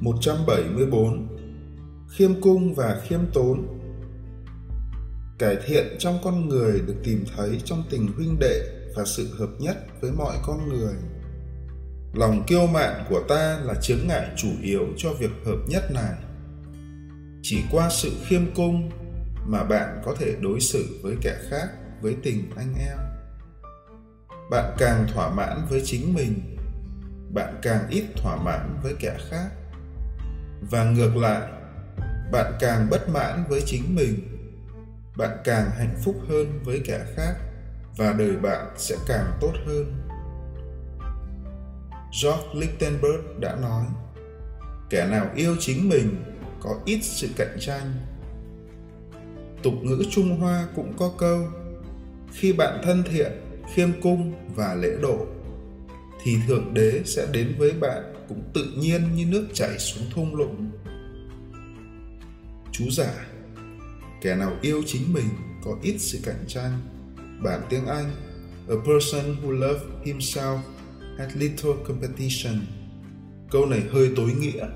174 Khiêm cung và khiêm tốn Cải thiện trong con người được tìm thấy trong tình huynh đệ và sự hợp nhất với mọi con người. Lòng kiêu mạn của ta là chướng ngại chủ yếu cho việc hợp nhất này. Chỉ qua sự khiêm cung mà bạn có thể đối xử với kẻ khác với tình anh em. Bạn càng thỏa mãn với chính mình, bạn càng ít thỏa mãn với kẻ khác. Và ngược lại, bạn càng bất mãn với chính mình bạn càng hạnh phúc hơn với kẻ khác và đời bạn sẽ càng tốt hơn. George lichtenberg đã nói kẻ nào yêu chính mình có ít sự cạnh tranh. Tục ngữ trung hoa cũng có câu khi bạn thân thiện khiêm cung và lễ độ thì thượng đế sẽ đến với bạn cũng tự nhiên như nước chảy xuống thung lũng. Chú giả, kẻ nào yêu chính mình có ít sự cạnh tranh. Bản tiếng anh a person who loves himself has little competition. Câu này hơi tối nghĩa.